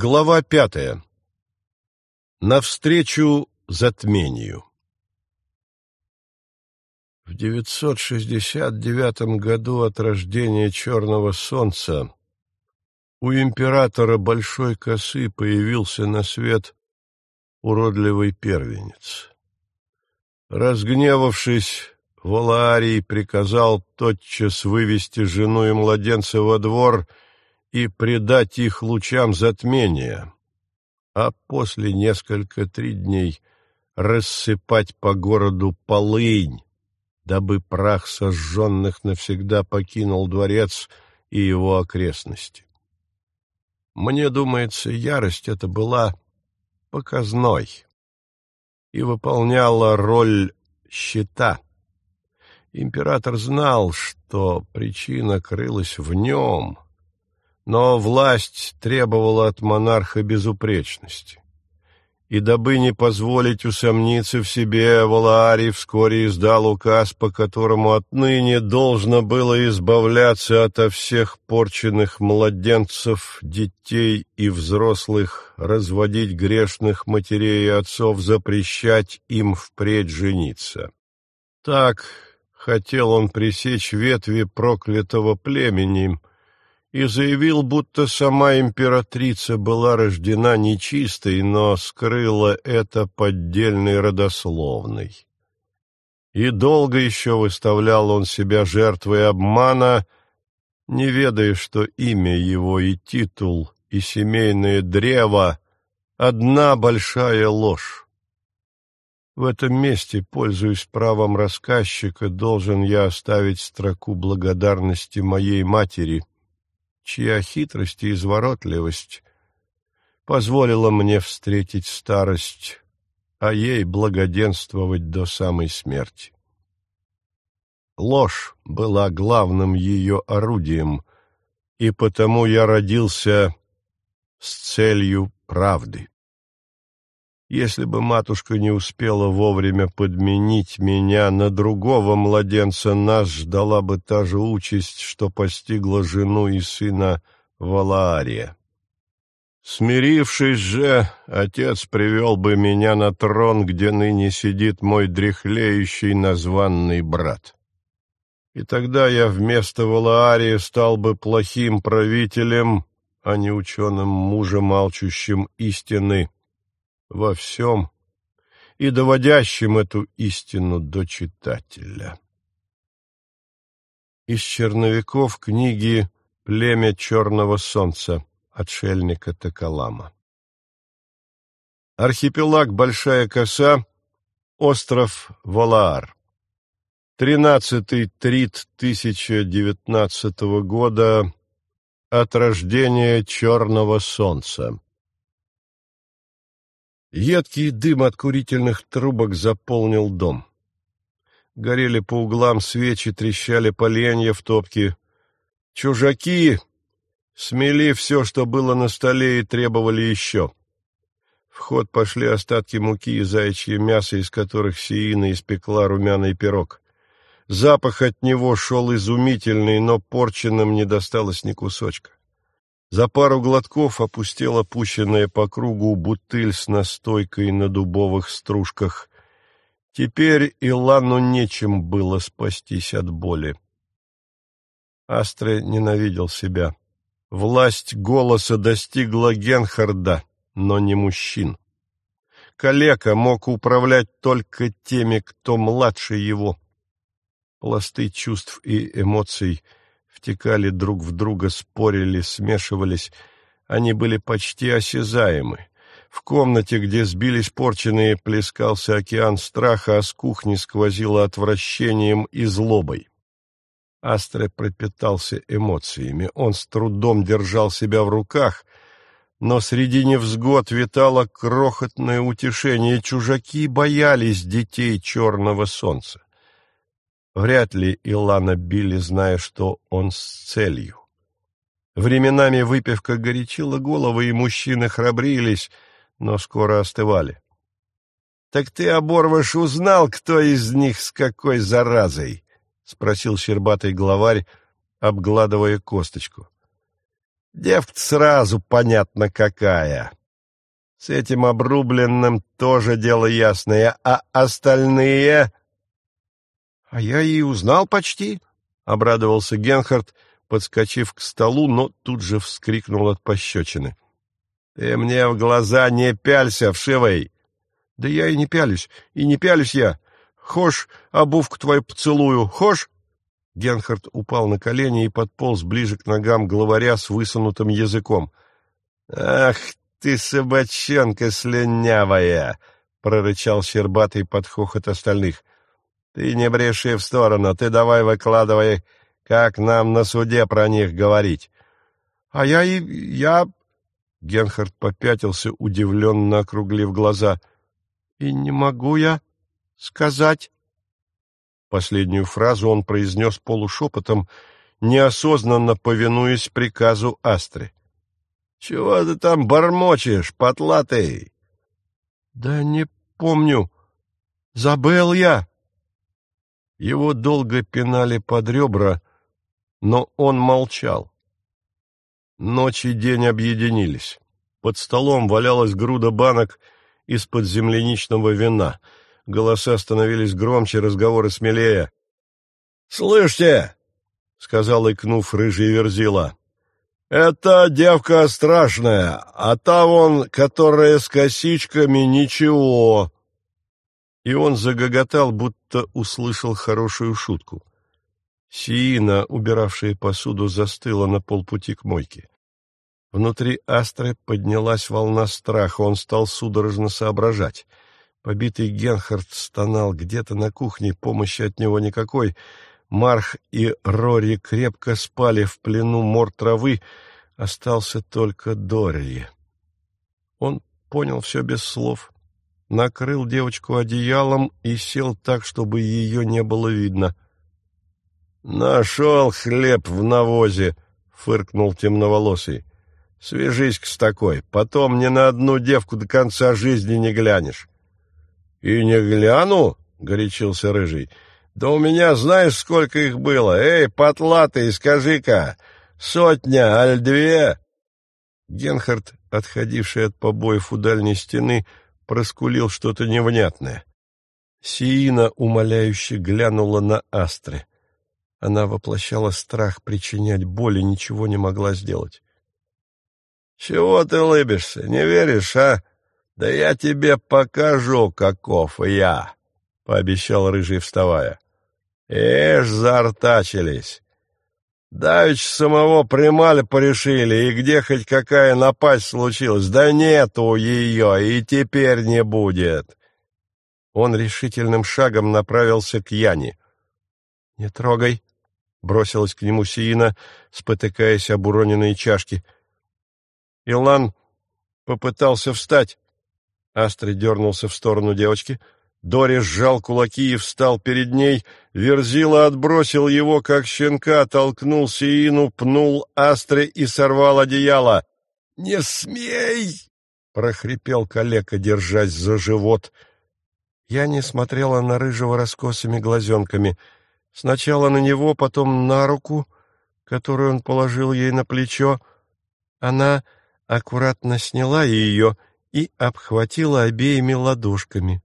Глава пятая. Навстречу затмению. В 969 году от рождения Черного Солнца у императора Большой Косы появился на свет уродливый первенец. Разгневавшись, Валаарий приказал тотчас вывести жену и младенца во двор — и предать их лучам затмения, а после несколько три дней рассыпать по городу полынь, дабы прах сожженных навсегда покинул дворец и его окрестности. Мне думается, ярость эта была показной и выполняла роль щита. Император знал, что причина крылась в нем — но власть требовала от монарха безупречности. И дабы не позволить усомниться в себе, Валаарий вскоре издал указ, по которому отныне должно было избавляться ото всех порченных младенцев, детей и взрослых, разводить грешных матерей и отцов, запрещать им впредь жениться. Так хотел он пресечь ветви проклятого племени, и заявил, будто сама императрица была рождена нечистой, но скрыла это поддельной родословной. И долго еще выставлял он себя жертвой обмана, не ведая, что имя его и титул, и семейное древо — одна большая ложь. В этом месте, пользуясь правом рассказчика, должен я оставить строку благодарности моей матери — чья хитрость и изворотливость позволила мне встретить старость, а ей благоденствовать до самой смерти. Ложь была главным ее орудием, и потому я родился с целью правды. Если бы матушка не успела вовремя подменить меня на другого младенца, нас ждала бы та же участь, что постигла жену и сына Валаария. Смирившись же, отец привел бы меня на трон, где ныне сидит мой дряхлеющий названный брат. И тогда я вместо Валаария стал бы плохим правителем, а не ученым мужем, алчущим истины, во всем и доводящим эту истину до читателя. Из черновиков книги «Племя черного солнца» отшельника Токолама. Архипелаг Большая Коса, остров Валаар. Тринадцатый трит 1019 года от рождения черного солнца. Едкий дым от курительных трубок заполнил дом. Горели по углам свечи, трещали поленья в топке. Чужаки смели все, что было на столе, и требовали еще. В ход пошли остатки муки и заячье мясо, из которых Сиина испекла румяный пирог. Запах от него шел изумительный, но порченным не досталось ни кусочка. За пару глотков опустела пущенная по кругу бутыль с настойкой на дубовых стружках. Теперь Илану нечем было спастись от боли. Астре ненавидел себя. Власть голоса достигла Генхарда, но не мужчин. Калека мог управлять только теми, кто младше его. Пласты чувств и эмоций — втекали друг в друга, спорили, смешивались. Они были почти осязаемы. В комнате, где сбились порченые, плескался океан страха, а с кухни сквозило отвращением и злобой. Астре пропитался эмоциями. Он с трудом держал себя в руках, но среди невзгод витало крохотное утешение. Чужаки боялись детей черного солнца. Вряд ли Илана били, зная, что он с целью. Временами выпивка горячила головы, и мужчины храбрились, но скоро остывали. — Так ты, оборвыш, узнал, кто из них с какой заразой? — спросил щербатый главарь, обгладывая косточку. Девка сразу понятно какая. С этим обрубленным тоже дело ясное, а остальные... — А я и узнал почти, — обрадовался Генхард, подскочив к столу, но тут же вскрикнул от пощечины. — Ты мне в глаза не пялься, вшивый! — Да я и не пялюсь, и не пялюсь я. Хошь, обувку твою поцелую, хошь? Генхард упал на колени и подполз ближе к ногам главаря с высунутым языком. — Ах ты, собачонка слюнявая! — прорычал Щербатый под хохот остальных. — Ты не бреши в сторону, ты давай выкладывай, как нам на суде про них говорить. — А я и... я... Генхард попятился, удивленно округлив глаза. — И не могу я сказать... Последнюю фразу он произнес полушепотом, неосознанно повинуясь приказу Астры. — Чего ты там бормочешь, потлатый? — Да не помню. Забыл я. Его долго пинали под ребра, но он молчал. Ночь и день объединились. Под столом валялась груда банок из-под земляничного вина. Голоса становились громче, разговоры смелее. — Слышите? — сказал, икнув рыжий верзила. «Это девка страшная, а та вон, которая с косичками, ничего». И он загоготал, будто услышал хорошую шутку. Сиина, убиравшая посуду, застыла на полпути к мойке. Внутри Астры поднялась волна страха, он стал судорожно соображать. Побитый Генхард стонал где-то на кухне, помощи от него никакой — Марх и Рори крепко спали в плену мор травы, остался только Дорри. Он понял все без слов, накрыл девочку одеялом и сел так, чтобы ее не было видно. «Нашел хлеб в навозе!» — фыркнул темноволосый. «Свяжись-ка с такой, потом ни на одну девку до конца жизни не глянешь». «И не гляну?» — горячился Рыжий. Да у меня знаешь, сколько их было? Эй, потлатый, скажи-ка, сотня, аль две?» Генхард, отходивший от побоев у дальней стены, проскулил что-то невнятное. Сиина умоляюще глянула на Астры. Она воплощала страх причинять боль и ничего не могла сделать. — Чего ты лыбишься, не веришь, а? Да я тебе покажу, каков я, — пообещал Рыжий, вставая. Эш, заортачились. Давич самого примали порешили, и где хоть какая напасть случилась, да нету ее, и теперь не будет. Он решительным шагом направился к Яне. — Не трогай, — бросилась к нему Сиина, спотыкаясь об уроненные чашки. Илан попытался встать. Астри дернулся в сторону девочки — Дори сжал кулаки и встал перед ней. Верзила отбросил его, как щенка, толкнул Сиину, пнул Астре и сорвал одеяло. «Не смей!» — прохрипел калека, держась за живот. Я не смотрела на рыжего раскосыми глазенками. Сначала на него, потом на руку, которую он положил ей на плечо. Она аккуратно сняла ее и обхватила обеими ладошками.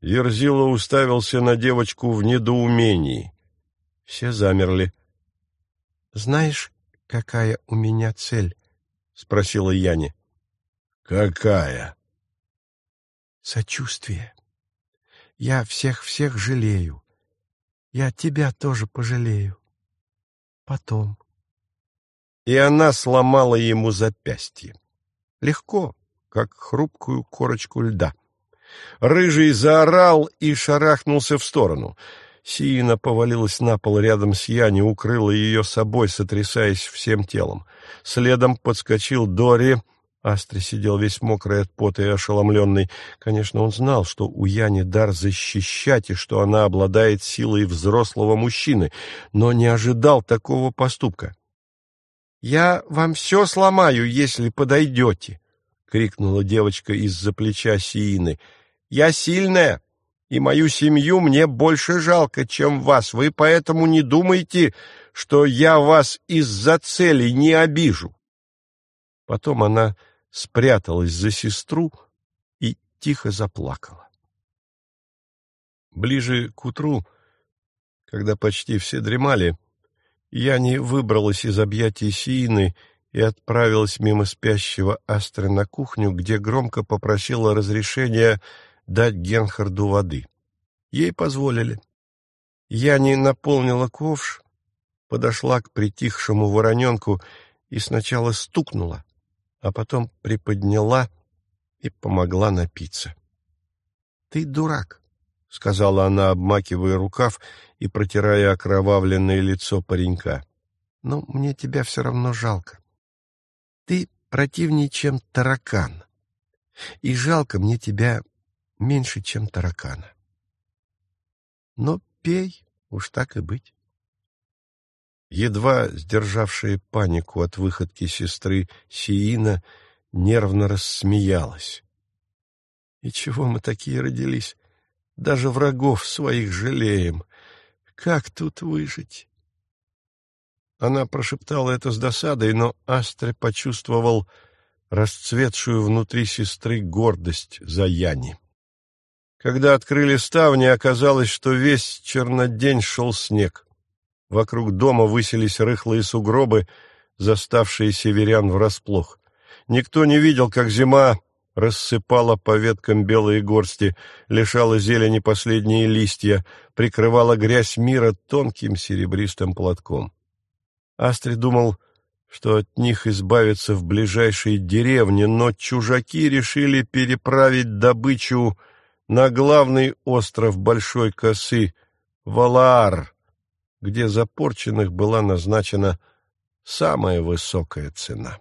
Ерзила уставился на девочку в недоумении. Все замерли. — Знаешь, какая у меня цель? — спросила Яне. — Какая? — Сочувствие. Я всех-всех жалею. Я тебя тоже пожалею. Потом. И она сломала ему запястье. Легко, как хрупкую корочку льда. Рыжий заорал и шарахнулся в сторону. Сиина повалилась на пол рядом с Яни, укрыла ее собой, сотрясаясь всем телом. Следом подскочил Дори. Астри сидел весь мокрый от пота и ошеломленный. Конечно, он знал, что у Яни дар защищать и что она обладает силой взрослого мужчины, но не ожидал такого поступка. — Я вам все сломаю, если подойдете! — крикнула девочка из-за плеча Сиины. Я сильная, и мою семью мне больше жалко, чем вас. Вы поэтому не думайте, что я вас из-за цели не обижу. Потом она спряталась за сестру и тихо заплакала. Ближе к утру, когда почти все дремали, я не выбралась из объятий Сиины и отправилась мимо спящего Астры на кухню, где громко попросила разрешения дать Генхарду воды. Ей позволили. Я не наполнила ковш, подошла к притихшему вороненку и сначала стукнула, а потом приподняла и помогла напиться. — Ты дурак, — сказала она, обмакивая рукав и протирая окровавленное лицо паренька. — Но мне тебя все равно жалко. Ты противнее, чем таракан, и жалко мне тебя меньше, чем таракана. Но пей, уж так и быть. Едва сдержавшая панику от выходки сестры Сиина нервно рассмеялась. И чего мы такие родились? Даже врагов своих жалеем. Как тут выжить? Она прошептала это с досадой, но Астре почувствовал расцветшую внутри сестры гордость за Яни. Когда открыли ставни, оказалось, что весь чернодень шел снег. Вокруг дома высились рыхлые сугробы, заставшие северян врасплох. Никто не видел, как зима рассыпала по веткам белые горсти, лишала зелени последние листья, прикрывала грязь мира тонким серебристым платком. Астри думал, что от них избавиться в ближайшей деревне, но чужаки решили переправить добычу на главный остров Большой Косы — Валаар, где за порченных была назначена самая высокая цена.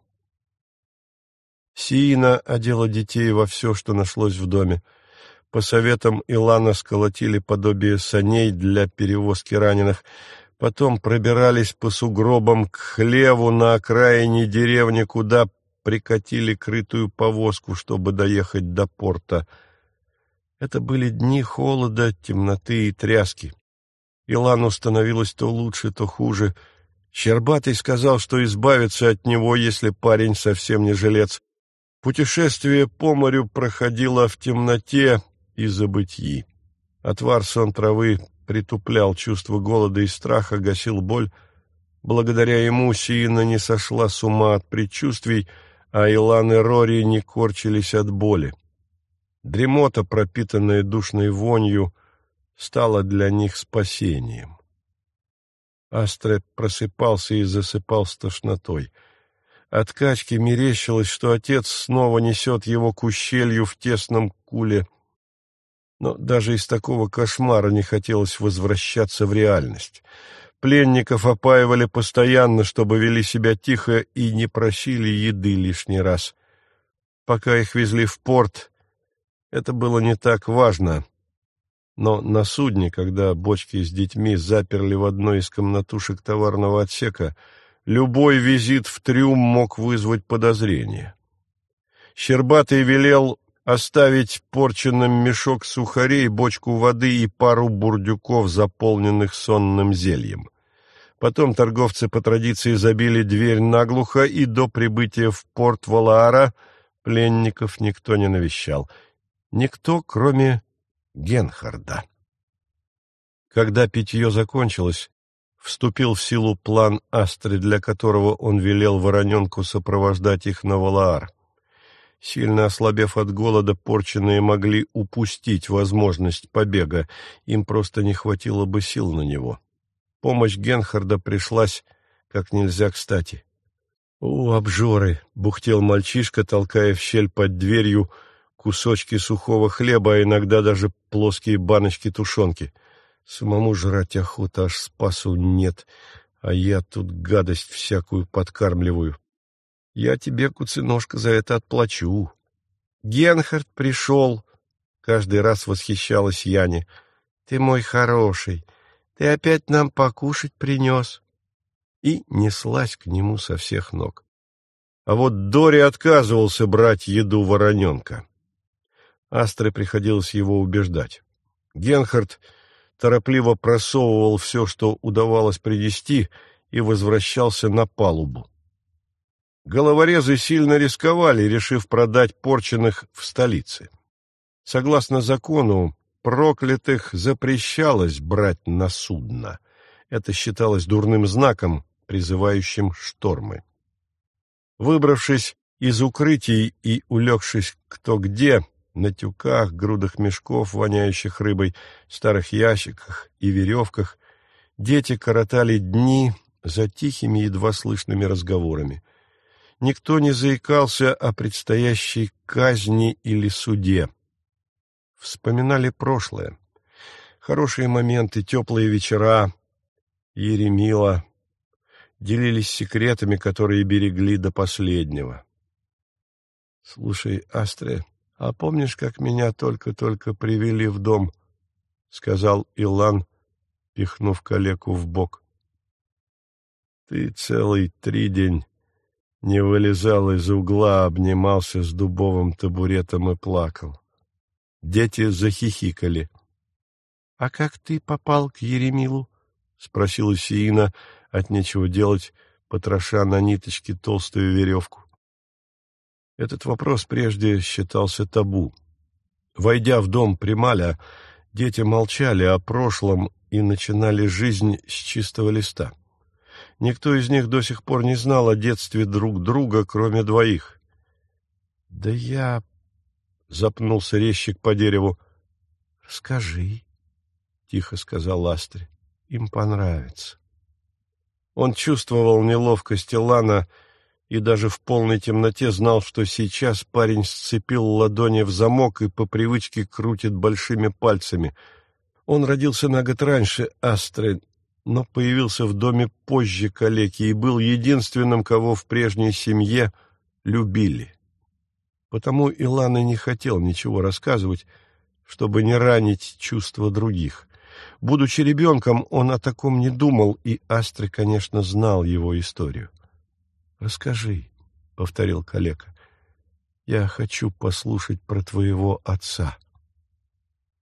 Сиина одела детей во все, что нашлось в доме. По советам Илана сколотили подобие саней для перевозки раненых, потом пробирались по сугробам к хлеву на окраине деревни, куда прикатили крытую повозку, чтобы доехать до порта — это были дни холода, темноты и тряски. Илану становилось то лучше, то хуже. Щербатый сказал, что избавится от него, если парень совсем не жилец. Путешествие по морю проходило в темноте и забытии. Отвар сон травы притуплял чувство голода и страха, гасил боль. Благодаря ему Сиина не сошла с ума от предчувствий, а Илан и Рори не корчились от боли. Дремота, пропитанная душной вонью, стала для них спасением. Астре просыпался и засыпал с тошнотой. От качки мерещилось, что отец снова несет его к ущелью в тесном куле, но даже из такого кошмара не хотелось возвращаться в реальность. Пленников опаивали постоянно, чтобы вели себя тихо и не просили еды лишний раз. Пока их везли в порт, это было не так важно, но на судне, когда бочки с детьми заперли в одной из комнатушек товарного отсека, любой визит в трюм мог вызвать подозрение. Щербатый велел оставить порченным мешок сухарей, бочку воды и пару бурдюков, заполненных сонным зельем. Потом торговцы по традиции забили дверь наглухо, и до прибытия в порт Валаара пленников никто не навещал — Никто, кроме Генхарда. Когда питье закончилось, вступил в силу план Астры, для которого он велел Вороненку сопровождать их на Валаар. Сильно ослабев от голода, порченые могли упустить возможность побега, им просто не хватило бы сил на него. Помощь Генхарда пришлась как нельзя кстати. — О, обжоры! — бухтел мальчишка, толкая в щель под дверью кусочки сухого хлеба, а иногда даже плоские баночки тушенки. Самому жрать охота, аж спасу нет, а я тут гадость всякую подкармливаю. Я тебе, куценожка, за это отплачу. Генхард пришел, каждый раз восхищалась Яне. Ты мой хороший, ты опять нам покушать принес. И неслась к нему со всех ног. А вот Дори отказывался брать еду вороненка. Астре приходилось его убеждать. Генхард торопливо просовывал все, что удавалось принести, и возвращался на палубу. Головорезы сильно рисковали, решив продать порченных в столице. Согласно закону, проклятых запрещалось брать на судно. Это считалось дурным знаком, призывающим штормы. Выбравшись из укрытий и улегшись кто где, на тюках, грудах мешков, воняющих рыбой, старых ящиках и веревках, дети коротали дни за тихими, едва слышными разговорами. Никто не заикался о предстоящей казни или суде. Вспоминали прошлое. Хорошие моменты, теплые вечера, Еремила, делились секретами, которые берегли до последнего. — Слушай, Астре, а помнишь, как меня только-только привели в дом? — сказал Илан, пихнув калеку в бок. — Ты целый три день не вылезал из угла, обнимался с дубовым табуретом и плакал. Дети захихикали. — А как ты попал к Еремилу? — спросила Сиина, от нечего делать, потроша на ниточке толстую веревку. Этот вопрос прежде считался табу. Войдя в дом Прималя, дети молчали о прошлом и начинали жизнь с чистого листа. Никто из них до сих пор не знал о детстве друг друга, кроме двоих. — Да я... — запнулся резчик по дереву. — Скажи, — тихо сказал Астри, — им понравится. Он чувствовал неловкость Илана, — и даже в полной темноте знал, что сейчас парень сцепил ладони в замок и по привычке крутит большими пальцами. Он родился на год раньше Астры, но появился в доме позже калеки и был единственным, кого в прежней семье любили. Потому Илан и не хотел ничего рассказывать, чтобы не ранить чувства других. Будучи ребенком, он о таком не думал, и Астры, конечно, знал его историю. Расскажи, — повторил калека. Я хочу послушать про твоего отца.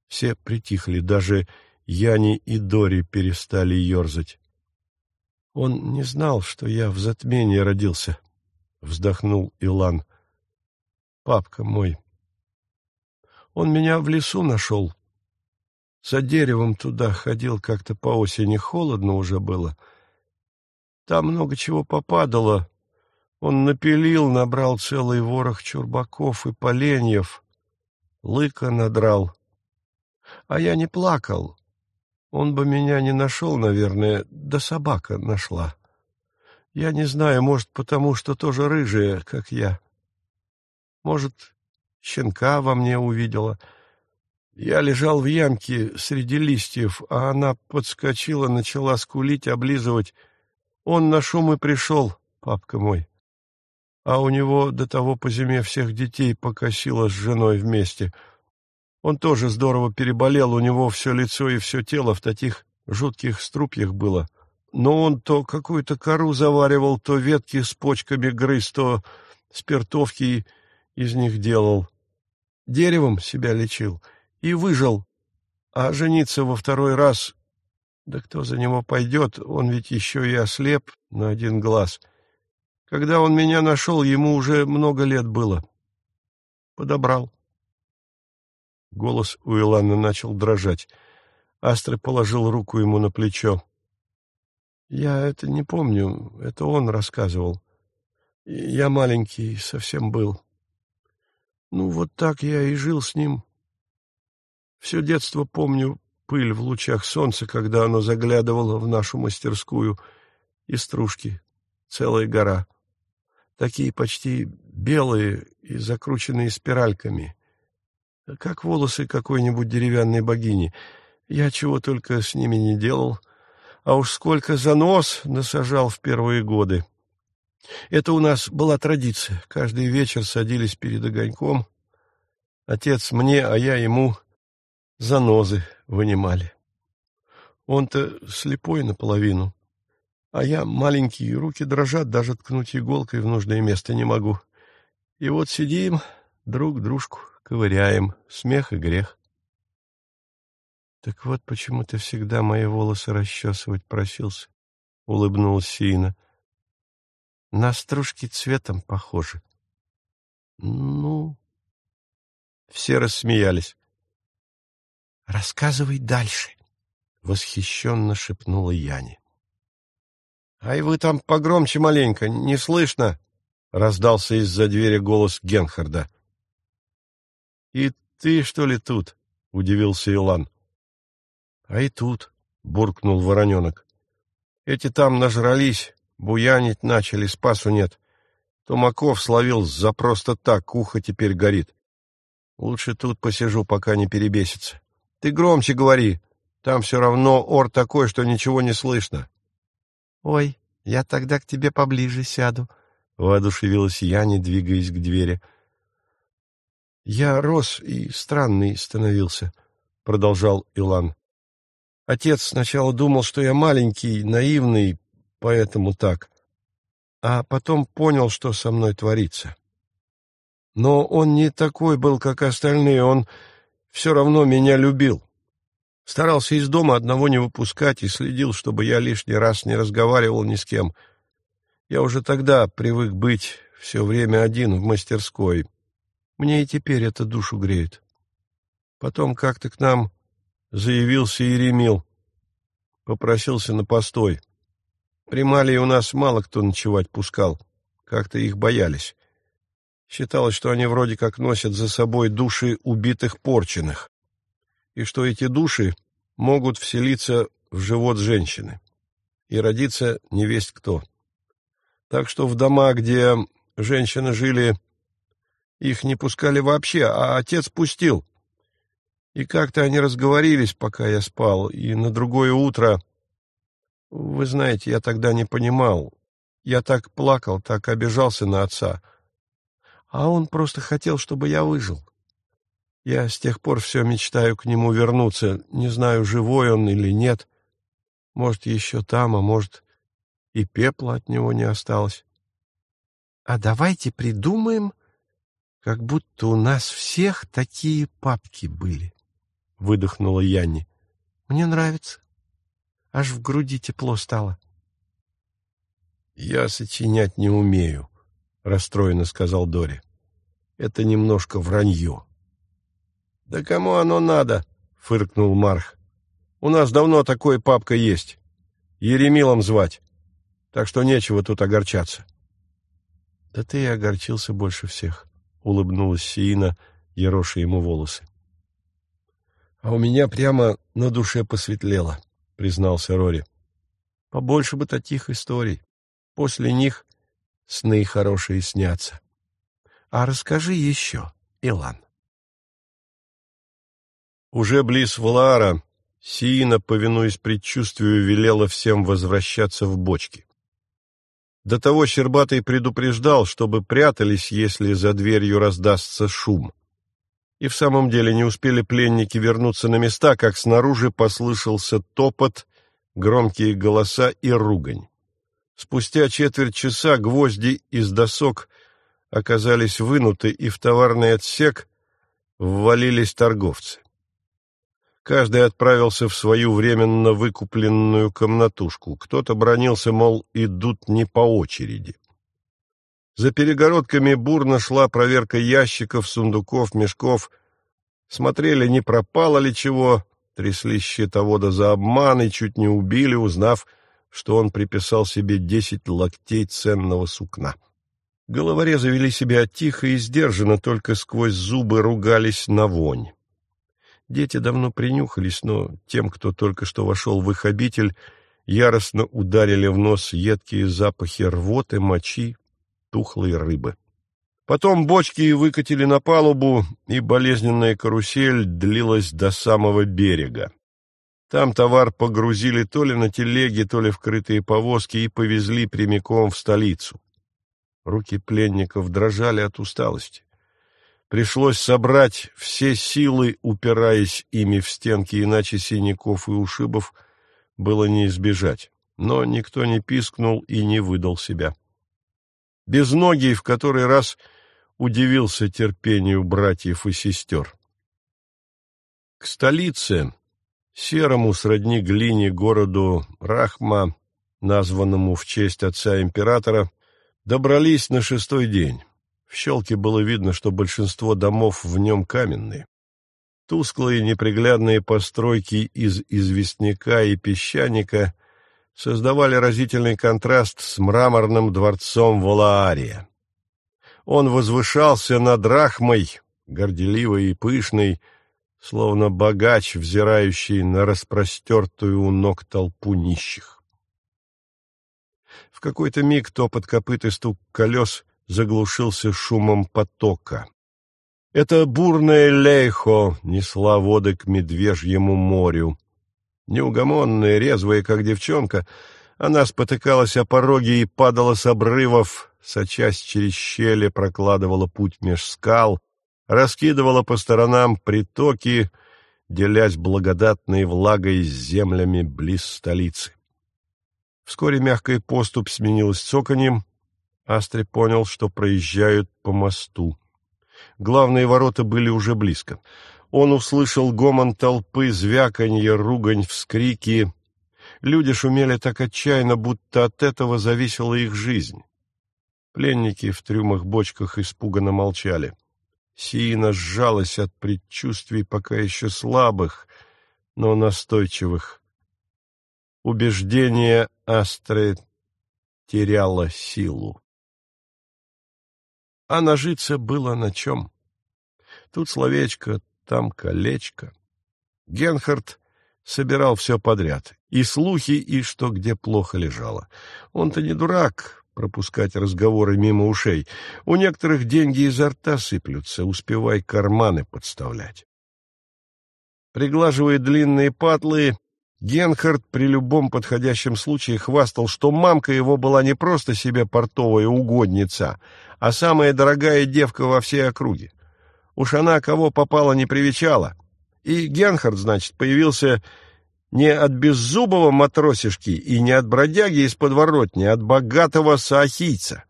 Все притихли, даже Яни и Дори перестали ерзать. Он не знал, что я в затмении родился, — вздохнул Илан. Папка мой. Он меня в лесу нашел. За деревом туда ходил как-то по осени, холодно уже было. Там много чего попадало, он напилил, набрал целый ворох чурбаков и поленьев, лыка надрал. А я не плакал. Он бы меня не нашел, наверное, да собака нашла. Я не знаю, может, потому что тоже рыжая, как я. Может, щенка во мне увидела. Я лежал в ямке среди листьев, а она подскочила, начала скулить, облизывать. Он на шум и пришел, папка мой а у него до того по зиме всех детей покосило с женой вместе. Он тоже здорово переболел, у него все лицо и все тело в таких жутких струпьях было. Но он то какую-то кору заваривал, то ветки с почками грыз, то спиртовки из них делал. Деревом себя лечил и выжил, а жениться во второй раз... Да кто за него пойдет, он ведь еще и ослеп на один глаз — когда он меня нашел, ему уже много лет было. Подобрал. Голос у Илана начал дрожать. Астра положил руку ему на плечо. Я это не помню, это он рассказывал. Я маленький совсем был. Ну, вот так я и жил с ним. Все детство помню пыль в лучах солнца, когда оно заглядывало в нашу мастерскую, и стружки, целая гора такие почти белые и закрученные спиральками, как волосы какой-нибудь деревянной богини. Я чего только с ними не делал, а уж сколько занос насажал в первые годы. Это у нас была традиция. Каждый вечер садились перед огоньком. Отец мне, а я ему занозы вынимали. Он-то слепой наполовину. А я маленький, руки дрожат, даже ткнуть иголкой в нужное место не могу. И вот сидим, друг дружку ковыряем, смех и грех. Так вот почему ты всегда мои волосы расчесывать просился, — улыбнулась Сина. На стружки цветом похожи. Ну... Все рассмеялись. «Рассказывай дальше», — восхищенно шепнула Яне. «Ай, вы там погромче маленько, не слышно!» — раздался из-за двери голос Генхарда. «И ты, что ли, тут?» — удивился Илан. «А и тут», — буркнул вороненок. «Эти там нажрались, буянить начали, спасу нет. Тумаков словил за просто так, ухо теперь горит. Лучше тут посижу, пока не перебесится. Ты громче говори, там все равно ор такой, что ничего не слышно». «Ой, я тогда к тебе поближе сяду», — воодушевилась Яне, двигаясь к двери. «Я рос и странный становился», — продолжал Илан. «Отец сначала думал, что я маленький, наивный, поэтому так, а потом понял, что со мной творится. Но он не такой был, как остальные, он все равно меня любил. Старался из дома одного не выпускать и следил, чтобы я лишний раз не разговаривал ни с кем. Я уже тогда привык быть все время один в мастерской. Мне и теперь это душу греет. Потом как-то к нам заявился Еремил. Попросился на постой. При Малии у нас мало кто ночевать пускал. Как-то их боялись. Считалось, что они вроде как носят за собой души убитых порченых и что эти души могут вселиться в живот женщины и родиться невесть кто. Так что в дома, где женщины жили, их не пускали вообще, а отец пустил. И как-то они разговорились, пока я спал, и на другое утро... Вы знаете, я тогда не понимал. Я так плакал, так обижался на отца. А он просто хотел, чтобы я выжил. Я с тех пор все мечтаю к нему вернуться. Не знаю, живой он или нет. Может, еще там, а может, и пепла от него не осталось. А давайте придумаем, как будто у нас всех такие папки были, — выдохнула Янни. Мне нравится. Аж в груди тепло стало. Я сочинять не умею, — расстроенно сказал Дори. Это немножко вранье. «Да кому оно надо?» — фыркнул Марх. «У нас давно такой папка есть. Еремилом звать. Так что нечего тут огорчаться». «Да ты и огорчился больше всех», — улыбнулась Сиина, ероша ему волосы. «А у меня прямо на душе посветлело», — признался Рори. «Побольше бы таких историй. После них сны хорошие снятся. А расскажи еще, Илан». Уже близ Валаара Сиина, повинуясь предчувствию, велела всем возвращаться в бочки. До того Щербатый предупреждал, чтобы прятались, если за дверью раздастся шум. И в самом деле не успели пленники вернуться на места, как снаружи послышался топот, громкие голоса и ругань. Спустя четверть часа гвозди из досок оказались вынуты, и в товарный отсек ввалились торговцы. Каждый отправился в свою временно выкупленную комнатушку. Кто-то бронился, мол, идут не по очереди. За перегородками бурно шла проверка ящиков, сундуков, мешков. Смотрели, не пропало ли чего, трясли счетовода за обман и чуть не убили, узнав, что он приписал себе десять локтей ценного сукна. Головорезы вели себя тихо и сдержанно, только сквозь зубы ругались на вонь. Дети давно принюхались, но тем, кто только что вошел в их обитель, яростно ударили в нос едкие запахи рвоты, мочи, тухлой рыбы. Потом бочки выкатили на палубу, и болезненная карусель длилась до самого берега. Там товар погрузили то ли на телеги, то ли в крытые повозки и повезли прямиком в столицу. Руки пленников дрожали от усталости. Пришлось собрать все силы, упираясь ими в стенки, иначе синяков и ушибов было не избежать. Но никто не пискнул и не выдал себя. Безногий в который раз удивился терпению братьев и сестер. К столице, серому сродни глине городу Рахма, названному в честь отца императора, Добрались на шестой день. В щелке было видно, что большинство домов в нем каменные. Тусклые неприглядные постройки из известняка и песчаника создавали разительный контраст с мраморным дворцом Валаария. Он возвышался над Рахмой, горделивый и пышный, словно богач, взирающий на распростертую у ног толпу нищих. В какой-то миг топот копыт и стук колес заглушился шумом потока. Это бурная лейхо несла воды к медвежьему морю. Неугомонная, резвая, как девчонка, она спотыкалась о пороге и падала с обрывов, сочась через щели, прокладывала путь меж скал, раскидывала по сторонам притоки, делясь благодатной влагой с землями близ столицы. Вскоре мягкая поступь сменилась цоканьем. Астри понял, что проезжают по мосту. Главные ворота были уже близко. Он услышал гомон толпы, звяканье, ругань, вскрики. Люди шумели так отчаянно, будто от этого зависела их жизнь. Пленники в трюмах-бочках испуганно молчали. Сиина сжалась от предчувствий пока еще слабых, но настойчивых. Убеждение Астры теряло силу. А нажиться было на чем. Тут словечко, там колечко. Генхард собирал все подряд, и слухи, и что где плохо лежало. Он-то не дурак пропускать разговоры мимо ушей. У некоторых деньги изо рта сыплются, успевай карманы подставлять. Приглаживая длинные патлы, Генхард при любом подходящем случае хвастал, что мамка его была не просто себе портовая угодница, а самая дорогая девка во всей округе. Уж она кого попало не привечала. И Генхард, значит, появился не от беззубого матросишки и не от бродяги из подворотни, а от богатого саахийца.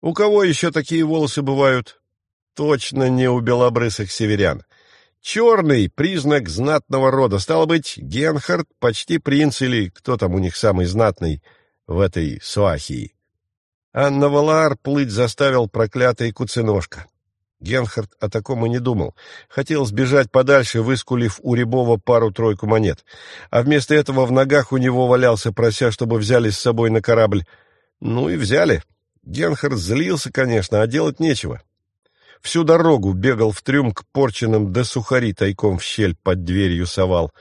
У кого еще такие волосы бывают? Точно не у белобрысых северян. Черный — признак знатного рода. Стало быть, Генхард почти принц или кто там у них самый знатный в этой Суахии. А на Валаар плыть заставил проклятый куценожка. Генхард о таком и не думал. Хотел сбежать подальше, выскулив у Рябова пару-тройку монет. А вместо этого в ногах у него валялся, прося, чтобы взяли с собой на корабль. Ну и взяли. Генхард злился, конечно, а делать нечего. Всю дорогу бегал в трюм к порченным, да сухари тайком в щель под дверью совал.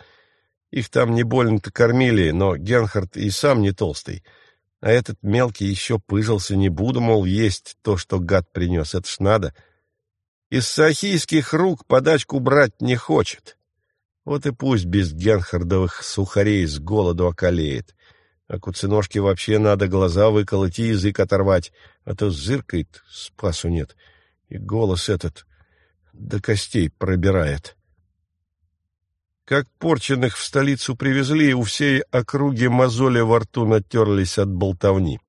Их там не больно-то кормили, но Генхард и сам не толстый. А этот мелкий еще пыжился, не буду, мол, есть то, что гад принес, это ж надо — из сахийских рук подачку брать не хочет. Вот и пусть без генхардовых сухарей с голоду околеет. А куценожке вообще надо глаза выколоть и язык оторвать, а то зыркает, спасу нет. И голос этот до костей пробирает. Как порченных в столицу привезли, у всей округи мозоли во рту натерлись от болтовни.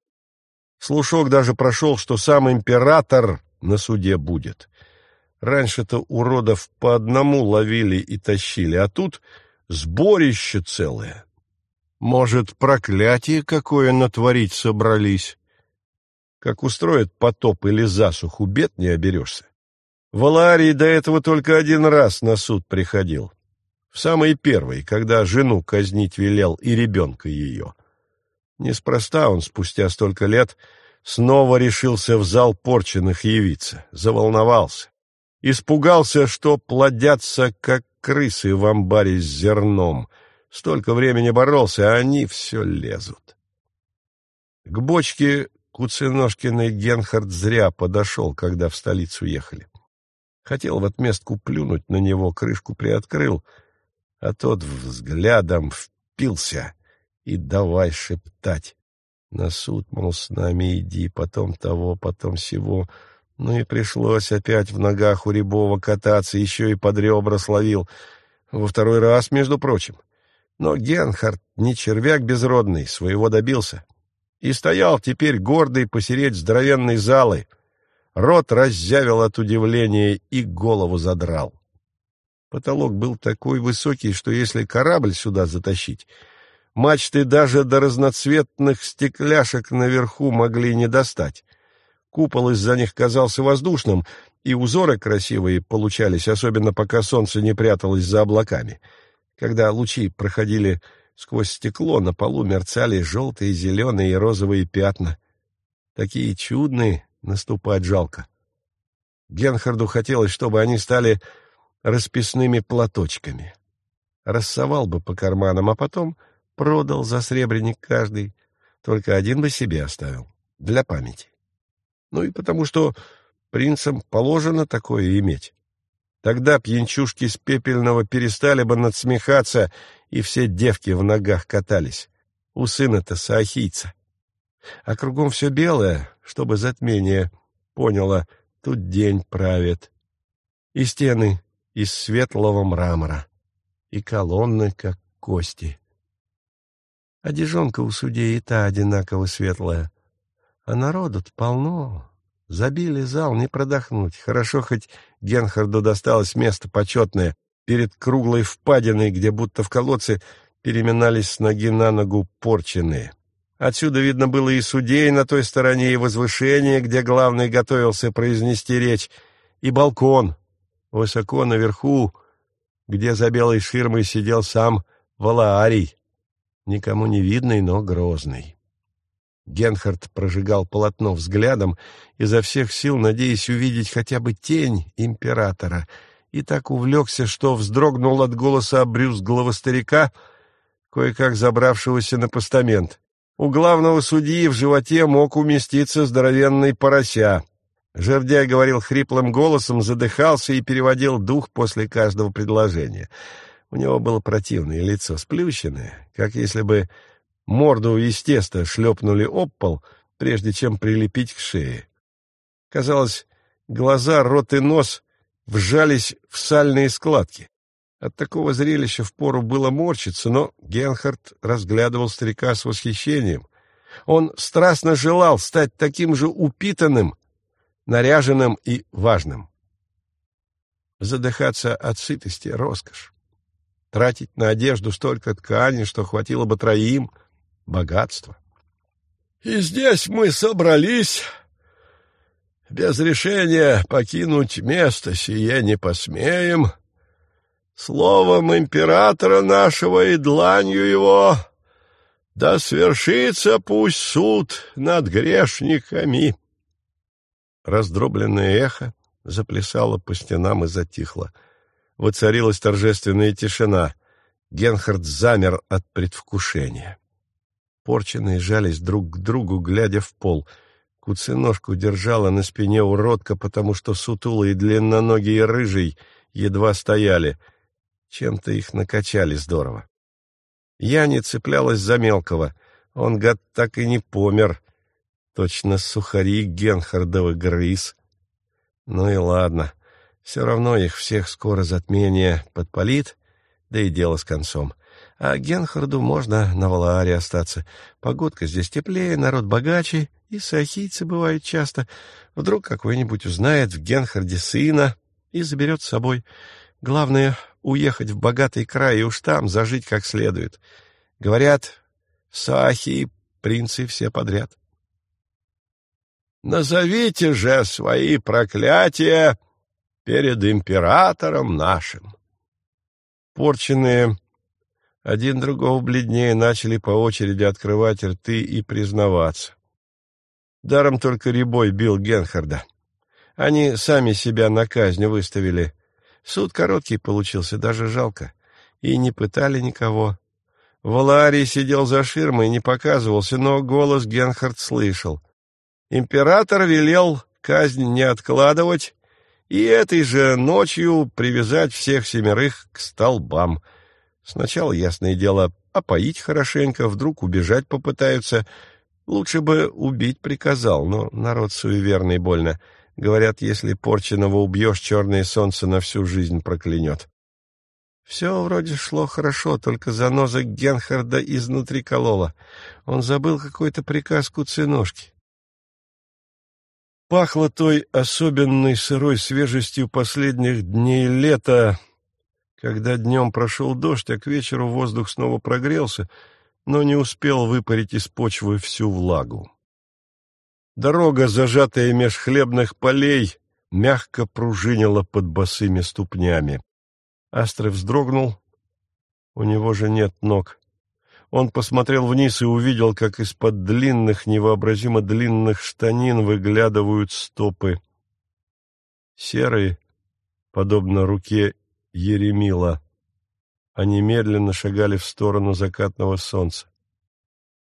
Слушок даже прошел, что сам император на суде будет. Раньше-то уродов по одному ловили и тащили, а тут сборище целое. Может, проклятие какое натворить собрались? Как устроят потоп или засуху, бед не оберешься. Валарий до этого только один раз на суд приходил. В самый первый, когда жену казнить велел и ребенка ее. Неспроста он спустя столько лет снова решился в зал порченных явиться, заволновался. Испугался, что плодятся, как крысы в амбаре с зерном. Столько времени боролся, а они все лезут. К бочке Куценожкиной Генхард зря подошел, когда в столицу ехали. Хотел в отместку плюнуть на него, крышку приоткрыл, а тот взглядом впился и давай шептать. На суд, мол, с нами иди, потом того, потом сего — ну и пришлось опять в ногах у Рябова кататься, еще и под ребра словил. Во второй раз, между прочим. Но Генхард не червяк безродный, своего добился. И стоял теперь гордый посереть здоровенной залы. Рот раззявил от удивления и голову задрал. Потолок был такой высокий, что если корабль сюда затащить, Мачты даже до разноцветных стекляшек наверху могли не достать. Купол из-за них казался воздушным, и узоры красивые получались, особенно пока солнце не пряталось за облаками. Когда лучи проходили сквозь стекло, на полу мерцали желтые, зеленые и розовые пятна. Такие чудные, наступать жалко. Генхарду хотелось, чтобы они стали расписными платочками. Рассовал бы по карманам, а потом продал за сребреник каждый, только один бы себе оставил, для памяти. Ну и потому что принцам положено такое иметь. Тогда пьянчушки с пепельного перестали бы надсмехаться, и все девки в ногах катались. У сына-то саахийца. А кругом все белое, чтобы затмение поняло, тут день правит. И стены из светлого мрамора, и колонны, как кости. Одежонка у судей и та одинаково светлая, а народу-то полно. Забили зал, не продохнуть. Хорошо, хоть Генхарду досталось место почетное перед круглой впадиной, где будто в колодце переминались с ноги на ногу порченые. Отсюда видно было и судей на той стороне, и возвышение, где главный готовился произнести речь, и балкон, высоко наверху, где за белой ширмой сидел сам Валаарий, никому не видный, но грозный. Генхард прожигал полотно взглядом, изо всех сил надеясь увидеть хотя бы тень императора, и так увлекся, что вздрогнул от голоса обрюзглого старика, кое-как забравшегося на постамент. У главного судьи в животе мог уместиться здоровенный порося. Жердяй говорил хриплым голосом, задыхался и переводил дух после каждого предложения. У него было противное лицо, сплющенное, как если бы Морду из теста шлепнули об пол, прежде чем прилепить к шее. Казалось, глаза, рот и нос вжались в сальные складки. От такого зрелища впору было морщиться, но Генхард разглядывал старика с восхищением. Он страстно желал стать таким же упитанным, наряженным и важным. Задыхаться от сытости — роскошь. Тратить на одежду столько ткани, что хватило бы троим, богатство. И здесь мы собрались. Без решения покинуть место сие не посмеем. Словом императора нашего и дланью его да свершится пусть суд над грешниками. Раздробленное эхо заплясало по стенам и затихло. Воцарилась торжественная тишина. Генхард замер от предвкушения. Порченые жались друг к другу, глядя в пол. Куценожку держала на спине уродка, потому что сутулый, длинноногий и рыжий едва стояли. Чем-то их накачали здорово. Я не цеплялась за мелкого. Он, гад, так и не помер. Точно сухари Генхардова грыз. Ну и ладно. Все равно их всех скоро затмение подпалит, да и дело с концом. А Генхарду можно на Валааре остаться. Погодка здесь теплее, народ богаче, и сахийцы бывают часто. Вдруг какой-нибудь узнает в Генхарде сына и заберет с собой. Главное — уехать в богатый край и уж там зажить как следует. Говорят, сахи принцы все подряд. «Назовите же свои проклятия перед императором нашим!» Порченные один другого бледнее начали по очереди открывать рты и признаваться. Даром только Рябой бил Генхарда. Они сами себя на казнь выставили. Суд короткий получился, даже жалко. И не пытали никого. Валаарий сидел за ширмой не показывался, но голос Генхард слышал. Император велел казнь не откладывать и этой же ночью привязать всех семерых к столбам — Сначала, ясное дело, опоить хорошенько, вдруг убежать попытаются. Лучше бы убить приказал, но народ суеверный больно. Говорят, если порченого убьешь, черное солнце на всю жизнь проклянет. Все вроде шло хорошо, только заноза Генхарда изнутри колола. Он забыл какой-то приказ куценожки. Пахло той особенной сырой свежестью последних дней лета, когда днем прошел дождь, а к вечеру воздух снова прогрелся, но не успел выпарить из почвы всю влагу. Дорога, зажатая меж хлебных полей, мягко пружинила под босыми ступнями. Астры вздрогнул. У него же нет ног. Он посмотрел вниз и увидел, как из-под длинных, невообразимо длинных штанин выглядывают стопы. Серые, подобно руке Еремила. Они медленно шагали в сторону закатного солнца.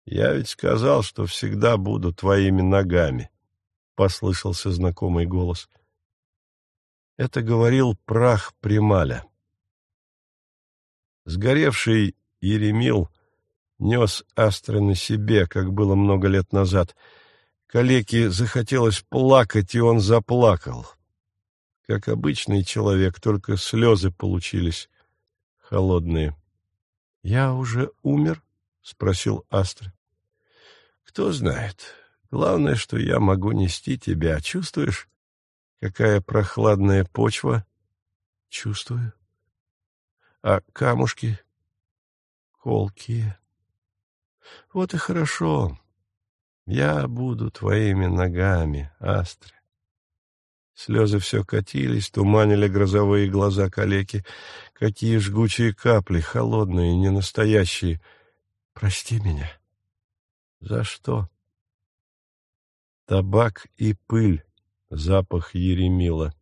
«Я ведь сказал, что всегда буду твоими ногами», — послышался знакомый голос. Это говорил прах Прималя. Сгоревший Еремил нес Астры на себе, как было много лет назад. Калеке захотелось плакать, и он заплакал. Как обычный человек, только слезы получились холодные. — Я уже умер? — спросил Астра. — Кто знает. Главное, что я могу нести тебя. Чувствуешь, какая прохладная почва? — Чувствую. — А камушки? — Колкие. — Вот и хорошо. Я буду твоими ногами, Астра. Слезы все катились, туманили грозовые глаза калеки. Какие жгучие капли, холодные, ненастоящие. Прости меня. За что? Табак и пыль, запах Еремила.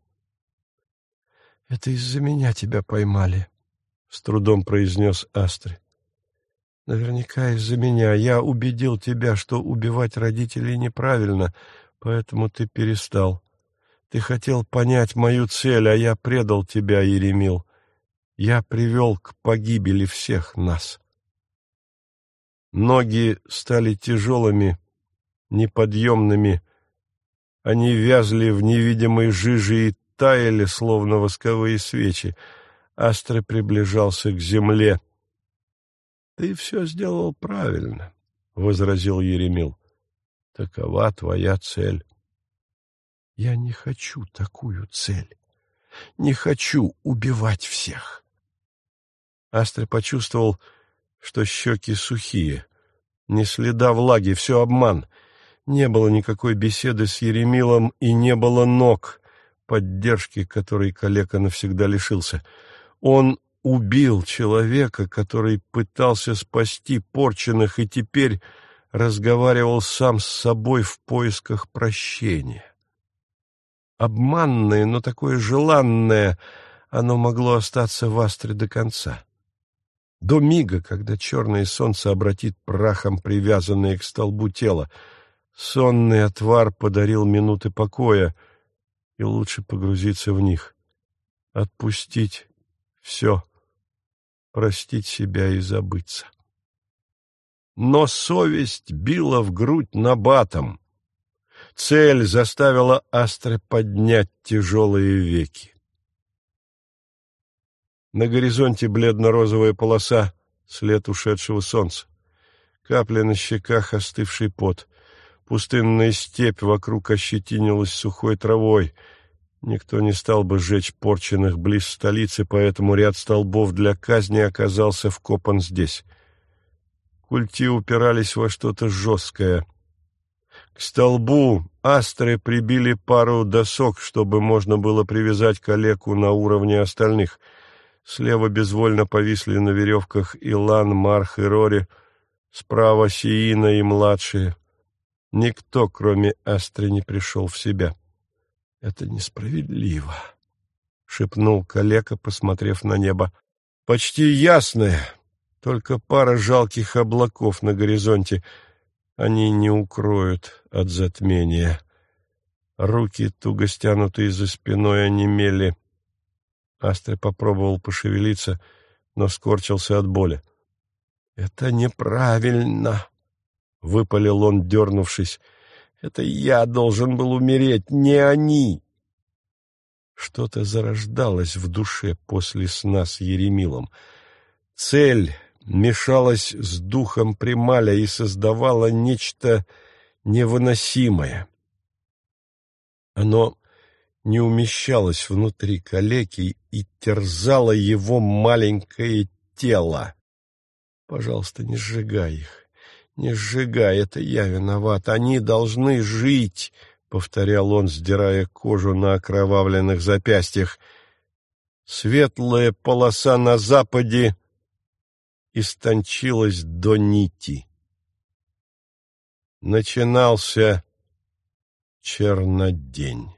Это из-за меня тебя поймали, — с трудом произнес Астри. Наверняка из-за меня. Я убедил тебя, что убивать родителей неправильно, поэтому ты перестал. Ты хотел понять мою цель, а я предал тебя, Еремил. Я привел к погибели всех нас. Ноги стали тяжелыми, неподъемными. Они вязли в невидимой жиже и таяли, словно восковые свечи. Астры приближался к земле. — Ты все сделал правильно, — возразил Еремил. — Такова твоя цель. Я не хочу такую цель. Не хочу убивать всех. Астре почувствовал, что щеки сухие. Ни следа влаги, все обман. Не было никакой беседы с Еремилом и не было ног, поддержки которой калека навсегда лишился. Он убил человека, который пытался спасти порченных и теперь разговаривал сам с собой в поисках прощения обманное, но такое желанное, оно могло остаться в астре до конца. До мига, когда черное солнце обратит прахом привязанное к столбу тело, сонный отвар подарил минуты покоя, и лучше погрузиться в них, отпустить все, простить себя и забыться. Но совесть била в грудь набатом — Цель заставила Астре поднять тяжелые веки. На горизонте бледно-розовая полоса, след ушедшего солнца. Капли на щеках, остывший пот. Пустынная степь вокруг ощетинилась сухой травой. Никто не стал бы сжечь порченных близ столицы, поэтому ряд столбов для казни оказался вкопан здесь. Культи упирались во что-то жесткое. К столбу астры прибили пару досок, чтобы можно было привязать калеку на уровне остальных. Слева безвольно повисли на веревках Илан, Марх и Рори, справа Сиина и младшие. Никто, кроме астры, не пришел в себя. — Это несправедливо, — шепнул калека, посмотрев на небо. — Почти ясное, только пара жалких облаков на горизонте — они не укроют от затмения. Руки, туго стянутые за спиной, онемели. Астре попробовал пошевелиться, но скорчился от боли. — Это неправильно, — выпалил он, дернувшись. — Это я должен был умереть, не они. Что-то зарождалось в душе после сна с Еремилом. Цель мешалась с духом Прималя и создавала нечто невыносимое. Оно не умещалось внутри калеки и терзало его маленькое тело. Пожалуйста, не сжигай их. Не сжигай, это я виноват. Они должны жить, — повторял он, сдирая кожу на окровавленных запястьях. Светлая полоса на западе истончилась до нити. Начинался чернодень.